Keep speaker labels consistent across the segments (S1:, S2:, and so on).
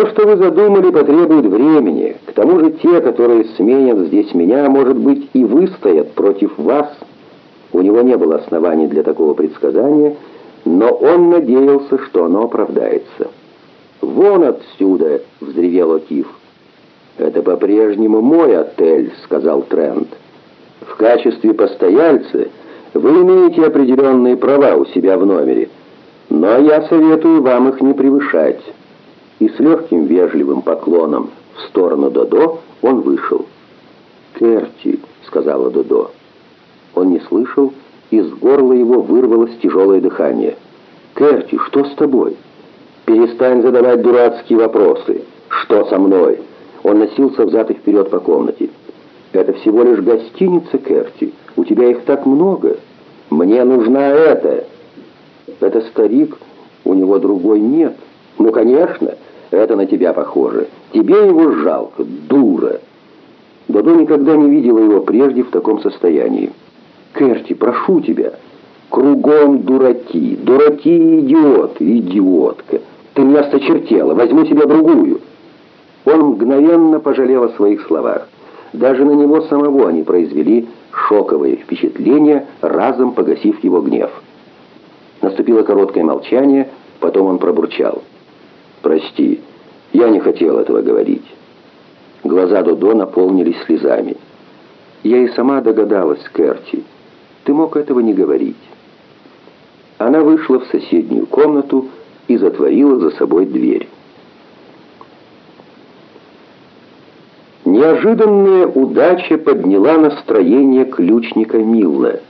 S1: То, что вы задумали, потребует времени. К тому же те, которые сменят здесь меня, может быть, и выстоят против вас. У него не было оснований для такого предсказания, но он надеялся, что оно оправдается. «Вон отсюда!» — взревел Окиф. «Это по-прежнему мой отель», — сказал Трент. «В качестве постояльца вы имеете определенные права у себя в номере, но я советую вам их не превышать». И с легким вежливым поклоном в сторону Додо он вышел. «Керти», — сказала Додо. Он не слышал, из горла его вырвалось тяжелое дыхание. «Керти, что с тобой?» «Перестань задавать дурацкие вопросы. Что со мной?» Он носился взад и вперед по комнате. «Это всего лишь гостиница, Керти. У тебя их так много. Мне нужна эта». «Это старик, у него другой нет». «Ну, конечно, это на тебя похоже. Тебе его жалко, дура». Додо никогда не видела его прежде в таком состоянии. «Керти, прошу тебя, кругом дураки, дураки и идиоты, идиотка. Ты меня осточертела, возьму себе другую». Он мгновенно пожалел о своих словах. Даже на него самого они произвели шоковое впечатление, разом погасив его гнев. Наступило короткое молчание, потом он пробурчал. «Прости, я не хотел этого говорить». Глаза Додо наполнились слезами. «Я и сама догадалась, Керти. Ты мог этого не говорить». Она вышла в соседнюю комнату и затворила за собой дверь. Неожиданная удача подняла настроение ключника Милна.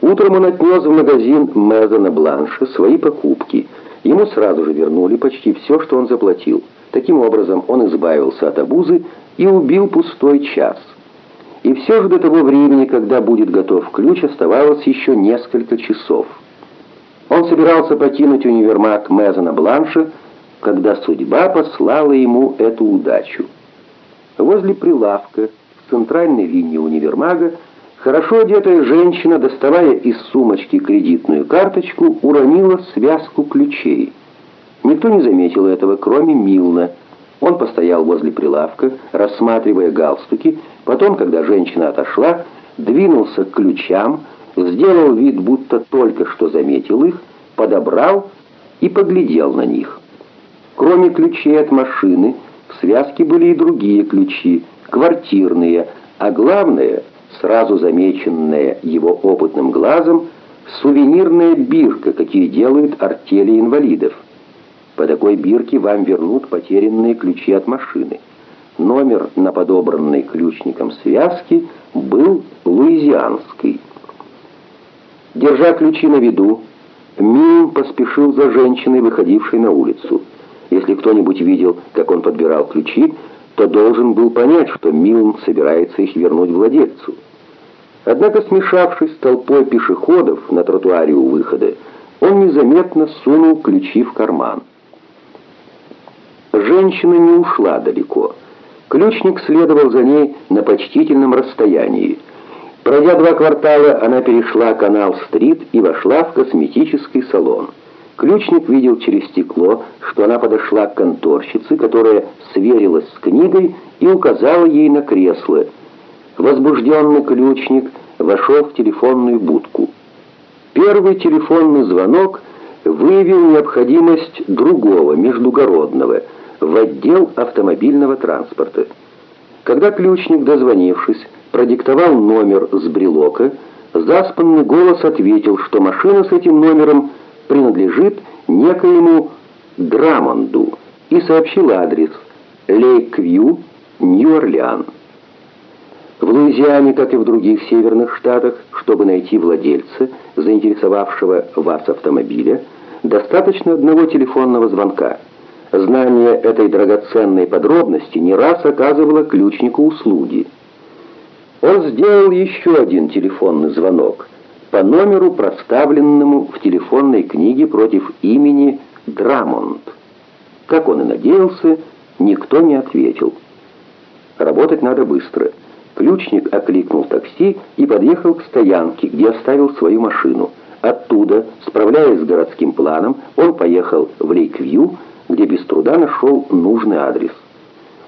S1: Утром он отнес в магазин Мезона Бланша свои покупки. Ему сразу же вернули почти все, что он заплатил. Таким образом, он избавился от обузы и убил пустой час. И все же до того времени, когда будет готов ключ, оставалось еще несколько часов. Он собирался покинуть универмаг Мезона Бланша, когда судьба послала ему эту удачу. Возле прилавка, в центральной линии универмага, хорошо одетая женщина, доставая из сумочки кредитную карточку, уронила связку ключей. Никто не заметил этого, кроме Милна. Он постоял возле прилавка, рассматривая галстуки, потом, когда женщина отошла, двинулся к ключам, сделал вид, будто только что заметил их, подобрал и поглядел на них. Кроме ключей от машины, в связке были и другие ключи, квартирные, а главное, сразу замеченное его опытным глазом, сувенирная бирка, какие делают артели инвалидов. По такой бирке вам вернут потерянные ключи от машины. Номер на подобранной ключником связке был луизианский. Держа ключи на виду, Мим поспешил за женщиной, выходившей на улицу. Если кто-нибудь видел, как он подбирал ключи, то должен был понять, что Милн собирается их вернуть владельцу. Однако, смешавшись с толпой пешеходов на тротуаре у выхода, он незаметно сунул ключи в карман. Женщина не ушла далеко. Ключник следовал за ней на почтительном расстоянии. Пройдя два квартала, она перешла канал-стрит и вошла в косметический салон. Ключник видел через стекло, что она подошла к конторщице, которая сверилась с книгой и указала ей на кресло. Возбужденный ключник вошел в телефонную будку. Первый телефонный звонок выявил необходимость другого, междугородного, в отдел автомобильного транспорта. Когда ключник, дозвонившись, продиктовал номер с брелока, заспанный голос ответил, что машина с этим номером принадлежит некоему Драмонду и сообщил адрес Лейквью, Нью-Орлеан. В Луизиане, как и в других северных штатах, чтобы найти владельца, заинтересовавшего вас автомобиля, достаточно одного телефонного звонка. Знание этой драгоценной подробности не раз оказывало ключнику услуги. Он сделал еще один телефонный звонок – по номеру, проставленному в телефонной книге против имени Драмонт. Как он и надеялся, никто не ответил. Работать надо быстро. Ключник окликнул такси и подъехал к стоянке, где оставил свою машину. Оттуда, справляясь с городским планом, он поехал в Лейквью, где без труда нашел нужный адрес.